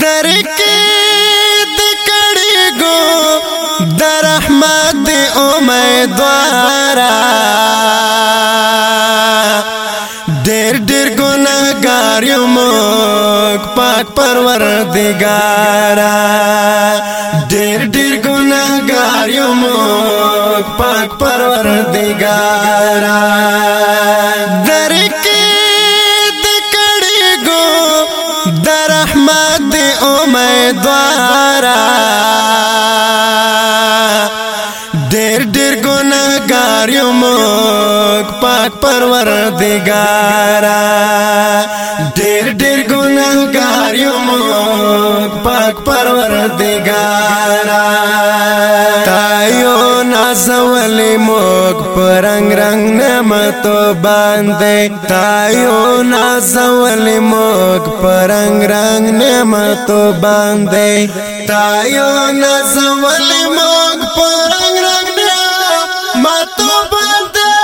درکې د کړي گو د رحمت امیدوارا ډېر ډېر ګناګار یو موږ پاک پروردګارا ډېر ډېر ګناګار یو موږ پاک پروردګارا د رحمت دی امیدوارا ډېر ډېر ګناهګار یو موږ پاک پروردګارا ډېر ډېر ګناهګار یو موږ پاک پروردګارا تو باندې تایو نازول موږ پرنګ رنگ نعمت تو باندې تایو نازول موږ پرنګ رنگ نعمت تو باندې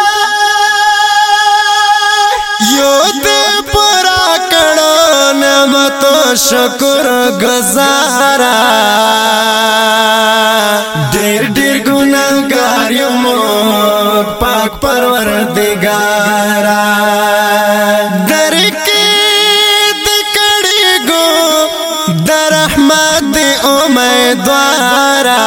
یو دې پرا کړه نعمت شکر گزارا امیدوارا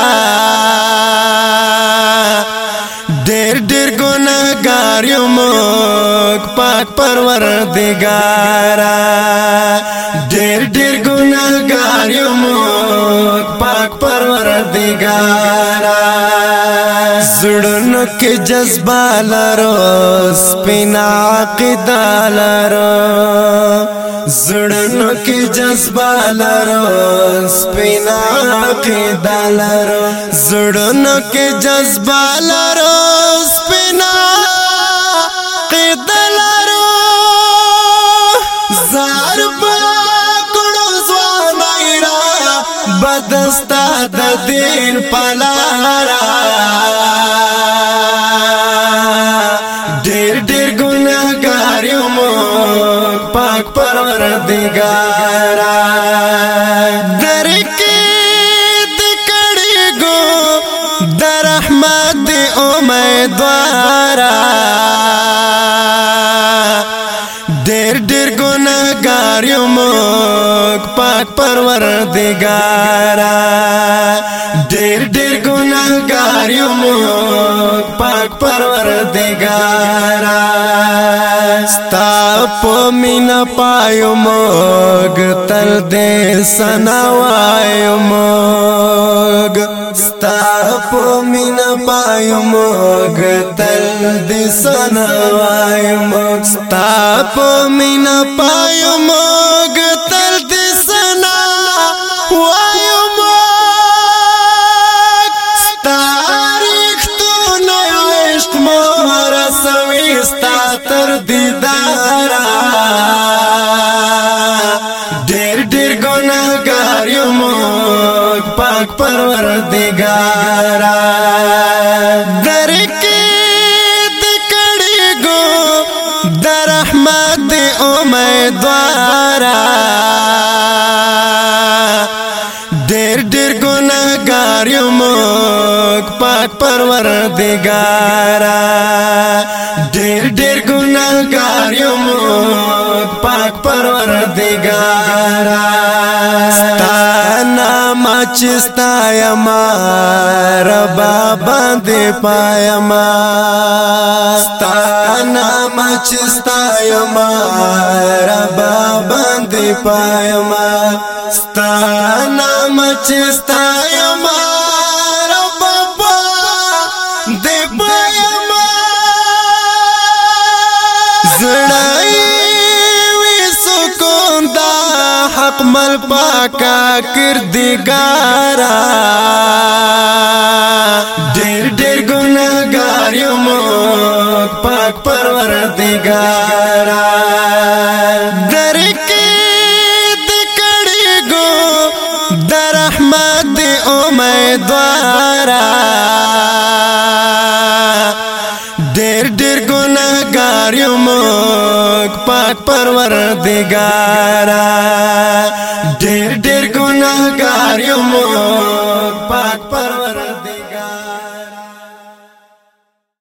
ډېر ډېر ګناګار یو موږ پاک پروردګارا ډېر ډېر ګناګار یو موږ پاک پروردګارا زړونو کې جذبه لرو سپینا عقیده لرو زړونو کې جذبه لرو سپینا عقیده لرو زړونو کې جذبه لرو سپینا عقیده لرو زار په کړو ځوانای را بدستا د دین پلارا ډېر ډېر ګناه پاک پروردگارا درکی دکڑی گو در رحمت امیدوارا دیر دیر گناہگاریو موک پاک پروردگارا دیر دیر گناہگاریو موک پاک پروردگارا په مینا پایم ګ تل دې سنا وایم ګ ستا په مینا پایم ګ تل دې سنا وایم ستا په مینا پایم پاک پروردگارا درکی دکڑی گو در رحمت امیدوارا دیر دیر گناہگاریو موک پاک پروردگارا دیر دیر گناہگاریو موک پاک پروردگارا چستا یما ربا باندې پایما ستا نام چستا یما ربا باندې پایما ستا نام چستا یما ربا باندې پایما زړه مخمل پاکا کردگارا ډېر ډېر ګناګار یو موږ پاک پروردګارا درکې د کړېګو د رحمت د امیدوارا ډېر ډېر ګناګار یو موږ پاک پروردګارا